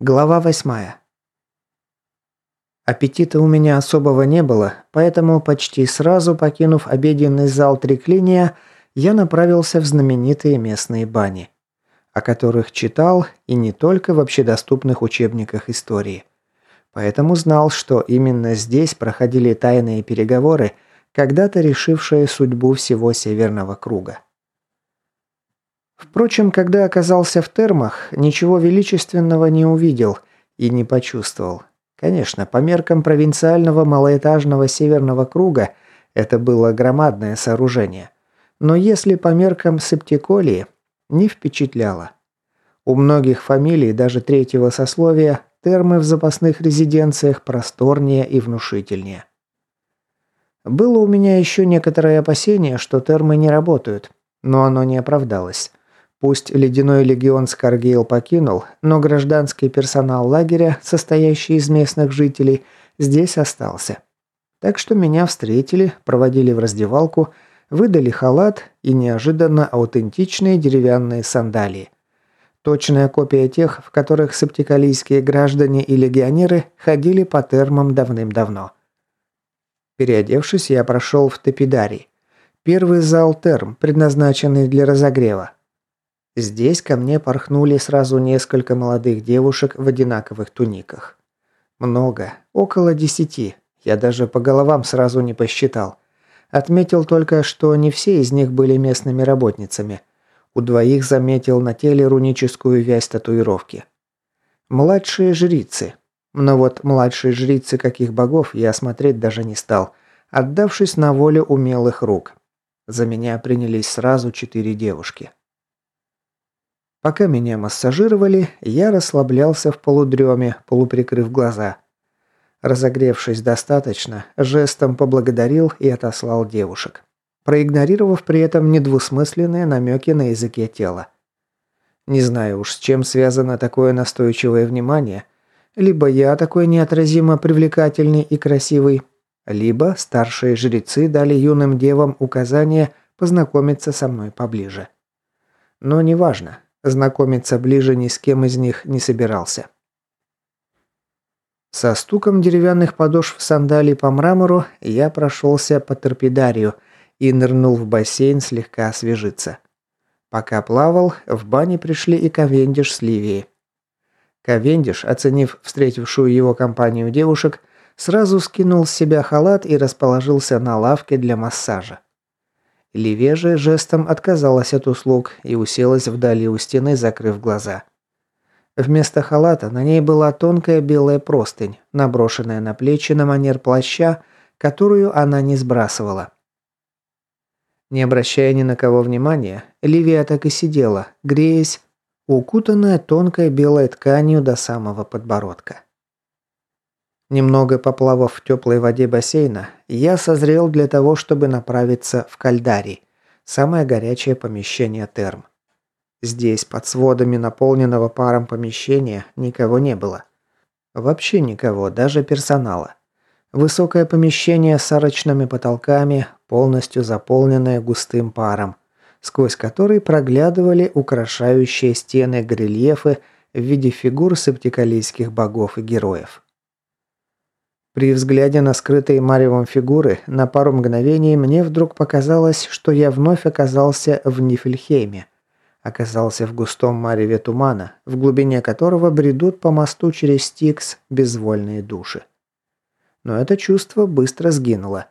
Глава восьмая. Аппетита у меня особого не было, поэтому почти сразу, покинув обеденный зал Триклиния, я направился в знаменитые местные бани, о которых читал и не только в общедоступных учебниках истории. Поэтому знал, что именно здесь проходили тайные переговоры, когда-то решившие судьбу всего Северного круга. Впрочем, когда оказался в термах, ничего величественного не увидел и не почувствовал. Конечно, по меркам провинциального малоэтажного северного круга это было громадное сооружение. Но если по меркам септиколии, не впечатляло. У многих фамилий, даже третьего сословия, термы в запасных резиденциях просторнее и внушительнее. Было у меня еще некоторое опасение, что термы не работают, но оно не оправдалось. Пусть ледяной легион Скаргейл покинул, но гражданский персонал лагеря, состоящий из местных жителей, здесь остался. Так что меня встретили, проводили в раздевалку, выдали халат и неожиданно аутентичные деревянные сандалии. Точная копия тех, в которых септикалийские граждане и легионеры ходили по термам давным-давно. Переодевшись, я прошел в Тепидарий. Первый зал терм, предназначенный для разогрева. Здесь ко мне порхнули сразу несколько молодых девушек в одинаковых туниках. Много, около десяти. Я даже по головам сразу не посчитал. Отметил только, что не все из них были местными работницами. У двоих заметил на теле руническую вязь татуировки. Младшие жрицы. Но вот младшие жрицы каких богов я смотреть даже не стал, отдавшись на волю умелых рук. За меня принялись сразу четыре девушки. Пока меня массажировали, я расслаблялся в полудреме, полуприкрыв глаза. Разогревшись достаточно, жестом поблагодарил и отослал девушек, проигнорировав при этом недвусмысленные намеки на языке тела. Не знаю уж, с чем связано такое настойчивое внимание. Либо я такой неотразимо привлекательный и красивый, либо старшие жрецы дали юным девам указание познакомиться со мной поближе. Но неважно, Знакомиться ближе ни с кем из них не собирался. Со стуком деревянных подошв сандалий по мрамору я прошелся по торпедарию и нырнул в бассейн слегка освежиться. Пока плавал, в бане пришли и Ковендиш с Ливией. Ковендиш, оценив встретившую его компанию девушек, сразу скинул с себя халат и расположился на лавке для массажа. Ливе же жестом отказалась от услуг и уселась вдали у стены, закрыв глаза. Вместо халата на ней была тонкая белая простынь, наброшенная на плечи на манер плаща, которую она не сбрасывала. Не обращая ни на кого внимания, Ливия так и сидела, греясь, укутанная тонкой белой тканью до самого подбородка. Немного поплавав в теплой воде бассейна, я созрел для того, чтобы направиться в Кальдарий, самое горячее помещение терм. Здесь, под сводами наполненного паром помещения, никого не было. Вообще никого, даже персонала. Высокое помещение с арочными потолками, полностью заполненное густым паром, сквозь который проглядывали украшающие стены горельефы в виде фигур септикалийских богов и героев. При взгляде на скрытые маревом фигуры на пару мгновений мне вдруг показалось, что я вновь оказался в Нифельхейме. Оказался в густом мареве тумана, в глубине которого бредут по мосту через Стикс безвольные души. Но это чувство быстро сгинуло.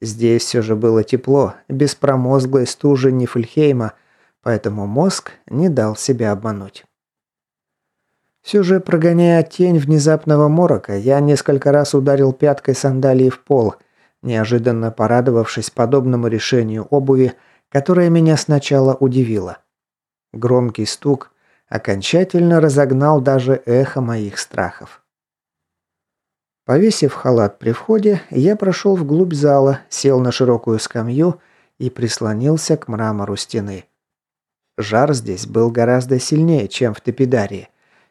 Здесь все же было тепло, без промозглой стужи Нифельхейма, поэтому мозг не дал себя обмануть. Все же, прогоняя тень внезапного морока, я несколько раз ударил пяткой сандалии в пол, неожиданно порадовавшись подобному решению обуви, которое меня сначала удивило. Громкий стук окончательно разогнал даже эхо моих страхов. Повесив халат при входе, я прошел вглубь зала, сел на широкую скамью и прислонился к мрамору стены. Жар здесь был гораздо сильнее, чем в Тепидарии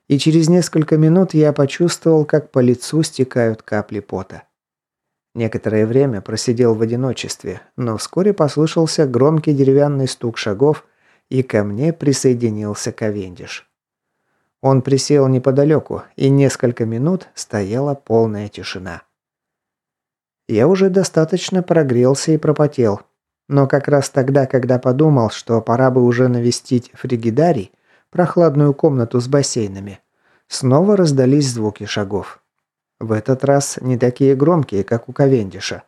и через несколько минут я почувствовал, как по лицу стекают капли пота. Некоторое время просидел в одиночестве, но вскоре послышался громкий деревянный стук шагов, и ко мне присоединился Ковендиш. Он присел неподалеку, и несколько минут стояла полная тишина. Я уже достаточно прогрелся и пропотел. Но как раз тогда, когда подумал, что пора бы уже навестить фригидарий, прохладную комнату с бассейнами, снова раздались звуки шагов. В этот раз не такие громкие, как у Ковендиша.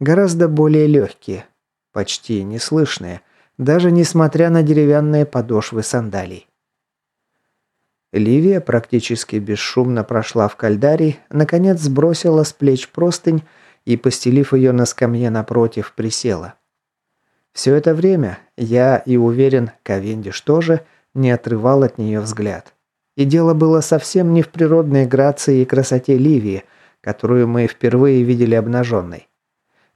Гораздо более легкие, почти неслышные, даже несмотря на деревянные подошвы сандалий. Ливия практически бесшумно прошла в кальдарий, наконец сбросила с плеч простынь и, постелив ее на скамье напротив, присела. Все это время я и уверен, Ковендиш тоже не отрывал от нее взгляд. И дело было совсем не в природной грации и красоте Ливии, которую мы впервые видели обнаженной.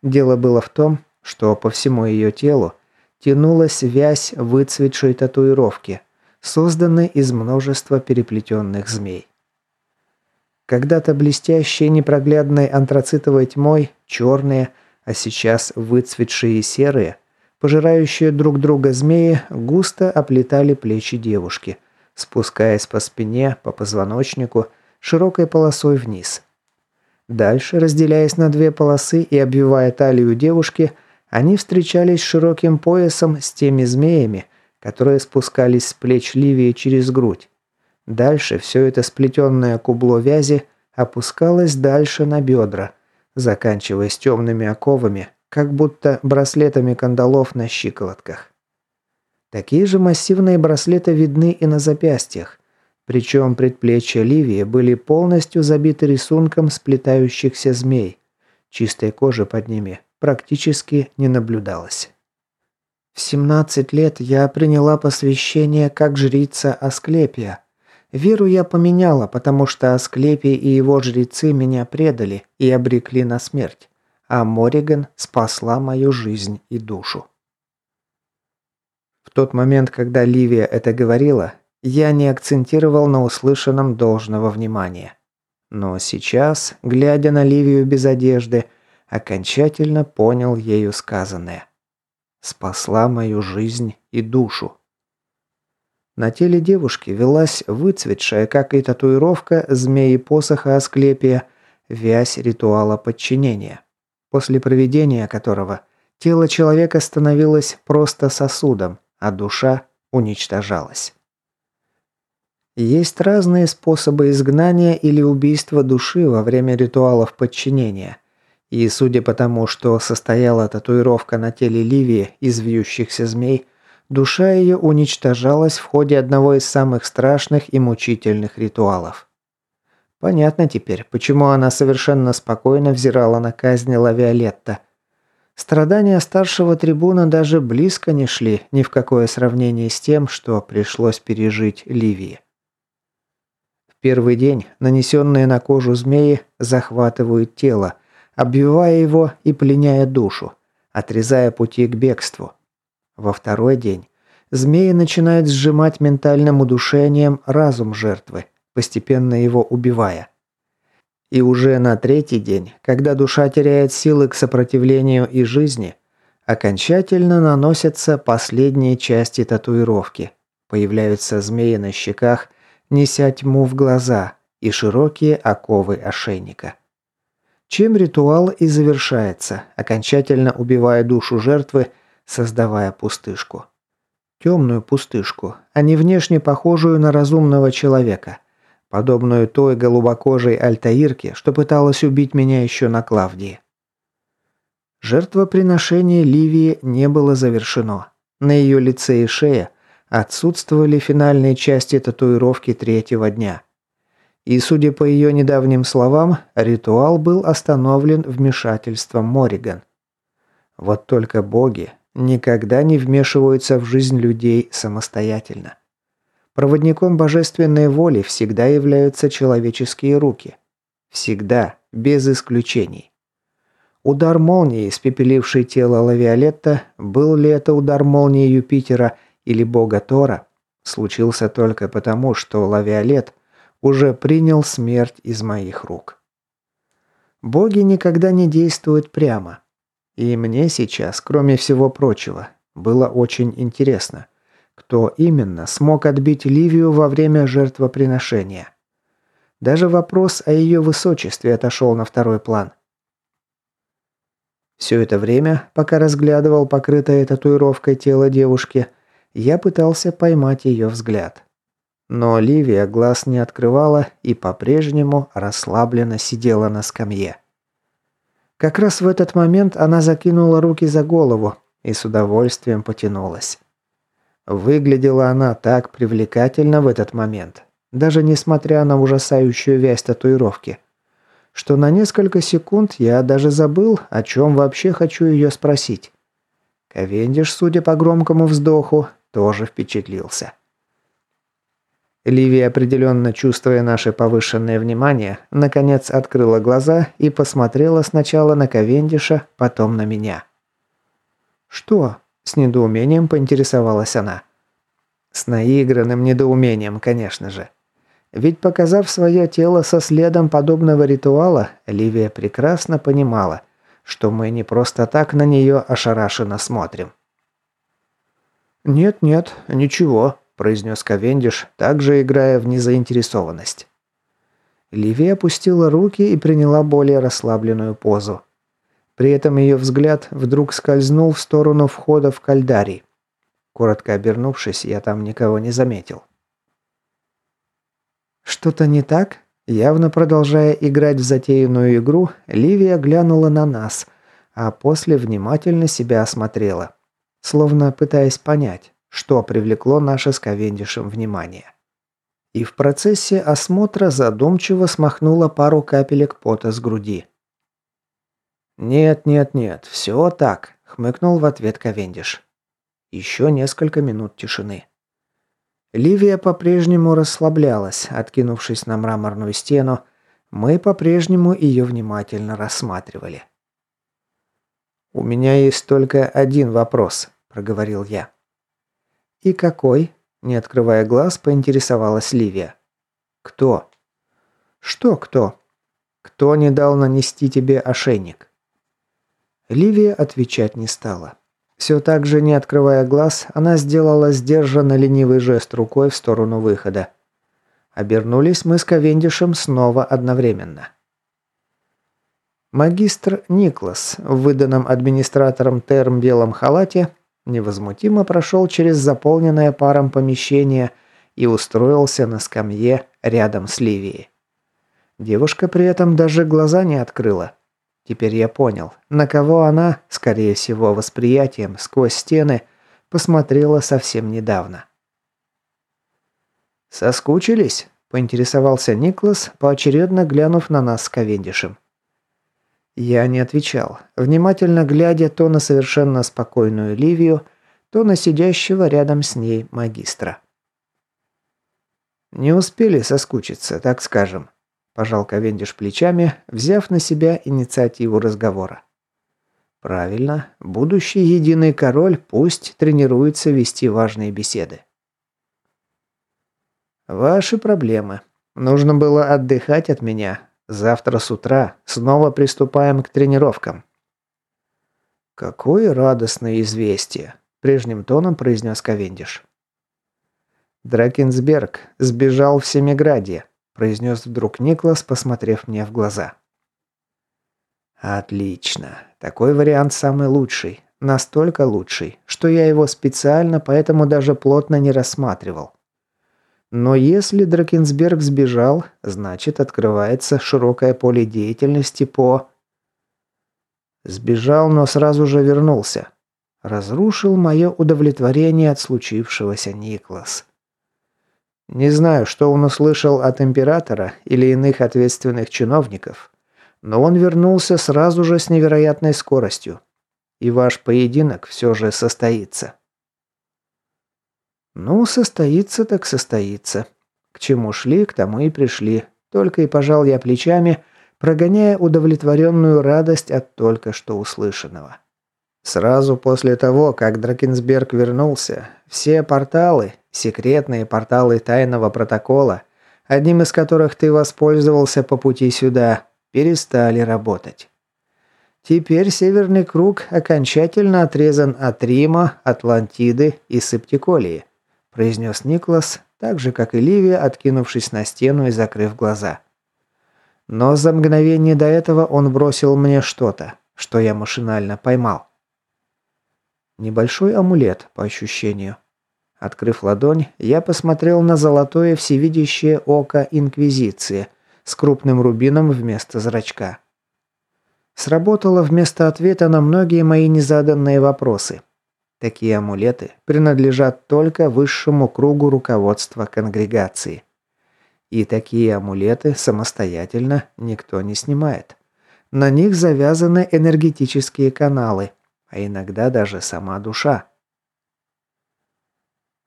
Дело было в том, что по всему ее телу тянулась вязь выцветшей татуировки, созданной из множества переплетенных змей. Когда-то блестящие непроглядной антрацитовой тьмой, черные, а сейчас выцветшие серые, пожирающие друг друга змеи, густо оплетали плечи девушки, спускаясь по спине, по позвоночнику, широкой полосой вниз. Дальше, разделяясь на две полосы и обвивая талию девушки, они встречались широким поясом с теми змеями, которые спускались с плеч Ливии через грудь, Дальше все это сплетенное кубло вязи опускалось дальше на бедра, заканчиваясь темными оковами, как будто браслетами кандалов на щиколотках. Такие же массивные браслеты видны и на запястьях, причем предплечья Ливии были полностью забиты рисунком сплетающихся змей. Чистой кожи под ними практически не наблюдалось. В 17 лет я приняла посвящение как жрица Асклепия, Веру я поменяла, потому что Асклепий и его жрецы меня предали и обрекли на смерть, а Мориган спасла мою жизнь и душу. В тот момент, когда Ливия это говорила, я не акцентировал на услышанном должного внимания. Но сейчас, глядя на Ливию без одежды, окончательно понял ею сказанное. Спасла мою жизнь и душу. На теле девушки велась выцветшая, как и татуировка змеи посоха Асклепия, вязь ритуала подчинения, после проведения которого тело человека становилось просто сосудом, а душа уничтожалась. Есть разные способы изгнания или убийства души во время ритуалов подчинения. И судя по тому, что состояла татуировка на теле Ливии из вьющихся змей, Душа ее уничтожалась в ходе одного из самых страшных и мучительных ритуалов. Понятно теперь, почему она совершенно спокойно взирала на казнь Лавиолетта. Страдания старшего трибуна даже близко не шли ни в какое сравнение с тем, что пришлось пережить Ливии. В первый день нанесенные на кожу змеи захватывают тело, обвивая его и пленяя душу, отрезая пути к бегству. Во второй день змеи начинают сжимать ментальным удушением разум жертвы, постепенно его убивая. И уже на третий день, когда душа теряет силы к сопротивлению и жизни, окончательно наносятся последние части татуировки. Появляются змеи на щеках, неся тьму в глаза и широкие оковы ошейника. Чем ритуал и завершается, окончательно убивая душу жертвы создавая пустышку. Темную пустышку, а не внешне похожую на разумного человека, подобную той голубокожей альтаирке, что пыталась убить меня еще на Клавдии. Жертвоприношение Ливии не было завершено. На ее лице и шее отсутствовали финальные части татуировки третьего дня. И, судя по ее недавним словам, ритуал был остановлен вмешательством Мориган. Вот только боги никогда не вмешиваются в жизнь людей самостоятельно. Проводником божественной воли всегда являются человеческие руки. Всегда, без исключений. Удар молнии, испепеливший тело Лавиолетта, был ли это удар молнии Юпитера или бога Тора, случился только потому, что Лавиолет уже принял смерть из моих рук. Боги никогда не действуют прямо. И мне сейчас, кроме всего прочего, было очень интересно, Кто именно смог отбить Ливию во время жертвоприношения? Даже вопрос о ее высочестве отошел на второй план. Все это время, пока разглядывал покрытое татуировкой тело девушки, я пытался поймать ее взгляд. Но Ливия глаз не открывала и по-прежнему расслабленно сидела на скамье. Как раз в этот момент она закинула руки за голову и с удовольствием потянулась. Выглядела она так привлекательно в этот момент, даже несмотря на ужасающую вязь татуировки, что на несколько секунд я даже забыл, о чем вообще хочу ее спросить. Ковендиш, судя по громкому вздоху, тоже впечатлился. Ливия, определенно чувствуя наше повышенное внимание, наконец открыла глаза и посмотрела сначала на Ковендиша, потом на меня. «Что?» – с недоумением поинтересовалась она. С наигранным недоумением, конечно же. Ведь показав свое тело со следом подобного ритуала, Ливия прекрасно понимала, что мы не просто так на нее ошарашенно смотрим. «Нет-нет, ничего», – произнес Ковендиш, также играя в незаинтересованность. Ливия опустила руки и приняла более расслабленную позу. При этом ее взгляд вдруг скользнул в сторону входа в кальдарий. Коротко обернувшись, я там никого не заметил. «Что-то не так?» Явно продолжая играть в затеянную игру, Ливия глянула на нас, а после внимательно себя осмотрела, словно пытаясь понять, что привлекло наше с Ковендишем внимание. И в процессе осмотра задумчиво смахнула пару капелек пота с груди. «Нет, нет, нет, все так», — хмыкнул в ответ Ковендиш. Еще несколько минут тишины. Ливия по-прежнему расслаблялась, откинувшись на мраморную стену. Мы по-прежнему ее внимательно рассматривали. «У меня есть только один вопрос», – проговорил я. «И какой?» – не открывая глаз, поинтересовалась Ливия. «Кто?» «Что кто?» «Кто не дал нанести тебе ошейник?» Ливия отвечать не стала. Все так же, не открывая глаз, она сделала сдержанно ленивый жест рукой в сторону выхода. Обернулись мы с Ковендишем снова одновременно. Магистр Никлас в выданном администратором терм белом халате невозмутимо прошел через заполненное паром помещение и устроился на скамье рядом с Ливией. Девушка при этом даже глаза не открыла. Теперь я понял, на кого она, скорее всего, восприятием сквозь стены, посмотрела совсем недавно. «Соскучились?» – поинтересовался Никлас, поочередно глянув на нас с Ковендишем. Я не отвечал, внимательно глядя то на совершенно спокойную Ливию, то на сидящего рядом с ней магистра. «Не успели соскучиться, так скажем», Пожал Ковендиш плечами, взяв на себя инициативу разговора. Правильно, будущий единый король пусть тренируется вести важные беседы. Ваши проблемы. Нужно было отдыхать от меня. Завтра с утра снова приступаем к тренировкам. Какое радостное известие, прежним тоном произнес Ковендиш. Дракенсберг сбежал в Семиграде произнес вдруг Никлас, посмотрев мне в глаза. Отлично. Такой вариант самый лучший. Настолько лучший, что я его специально поэтому даже плотно не рассматривал. Но если Дракенсберг сбежал, значит открывается широкое поле деятельности по... Сбежал, но сразу же вернулся. Разрушил мое удовлетворение от случившегося Никлас. Не знаю, что он услышал от императора или иных ответственных чиновников, но он вернулся сразу же с невероятной скоростью. И ваш поединок все же состоится. Ну, состоится так состоится. К чему шли, к тому и пришли. Только и пожал я плечами, прогоняя удовлетворенную радость от только что услышанного. Сразу после того, как Дракенсберг вернулся, все порталы, секретные порталы тайного протокола, одним из которых ты воспользовался по пути сюда, перестали работать. Теперь Северный Круг окончательно отрезан от Рима, Атлантиды и Септиколии, произнес Никлас, так же, как и Ливия, откинувшись на стену и закрыв глаза. Но за мгновение до этого он бросил мне что-то, что я машинально поймал. Небольшой амулет, по ощущению. Открыв ладонь, я посмотрел на золотое всевидящее око Инквизиции с крупным рубином вместо зрачка. Сработало вместо ответа на многие мои незаданные вопросы. Такие амулеты принадлежат только высшему кругу руководства конгрегации. И такие амулеты самостоятельно никто не снимает. На них завязаны энергетические каналы, а иногда даже сама душа.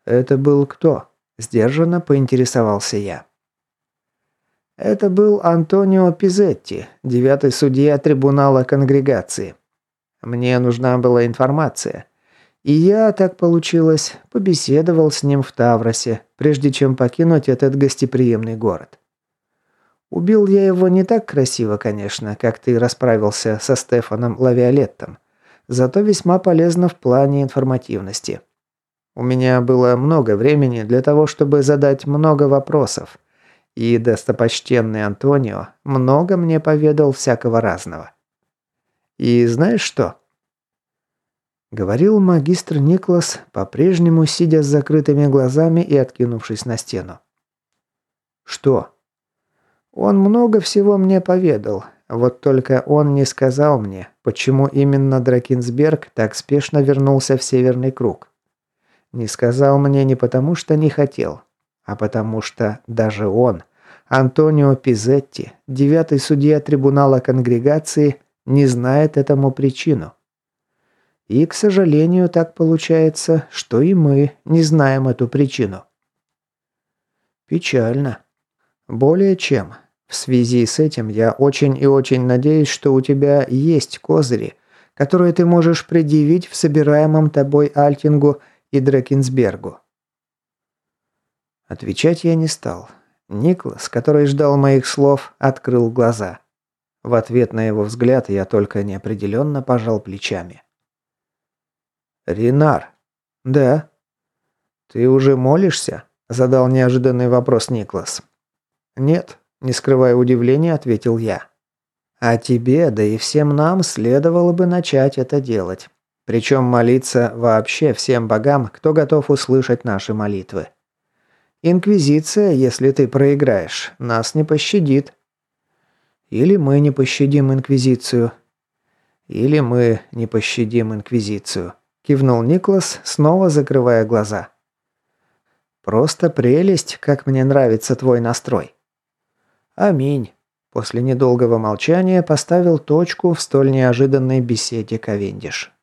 «Это был кто?» – сдержанно поинтересовался я. Это был Антонио Пизетти, девятый судья трибунала конгрегации. Мне нужна была информация. И я, так получилось, побеседовал с ним в Тавросе, прежде чем покинуть этот гостеприимный город. Убил я его не так красиво, конечно, как ты расправился со Стефаном Лавиолеттом, зато весьма полезно в плане информативности. У меня было много времени для того, чтобы задать много вопросов, и достопочтенный Антонио много мне поведал всякого разного. И знаешь что? Говорил магистр Никлас, по-прежнему сидя с закрытыми глазами и откинувшись на стену. Что? Он много всего мне поведал, вот только он не сказал мне, почему именно Дракинсберг так спешно вернулся в Северный круг. Не сказал мне не потому, что не хотел, а потому что даже он, Антонио Пизетти, девятый судья трибунала конгрегации, не знает этому причину. И, к сожалению, так получается, что и мы не знаем эту причину. Печально. Более чем. В связи с этим я очень и очень надеюсь, что у тебя есть козыри, которые ты можешь предъявить в собираемом тобой Альтингу и Дрекинсбергу. Отвечать я не стал. Никлас, который ждал моих слов, открыл глаза. В ответ на его взгляд я только неопределенно пожал плечами. «Ренар». «Да». «Ты уже молишься?» – задал неожиданный вопрос Никлас. «Нет», – не скрывая удивления, ответил я. «А тебе, да и всем нам следовало бы начать это делать. Причем молиться вообще всем богам, кто готов услышать наши молитвы. Инквизиция, если ты проиграешь, нас не пощадит. Или мы не пощадим Инквизицию. Или мы не пощадим Инквизицию. Кивнул Никлас, снова закрывая глаза. Просто прелесть, как мне нравится твой настрой. Аминь. После недолгого молчания поставил точку в столь неожиданной беседе Ковендиш.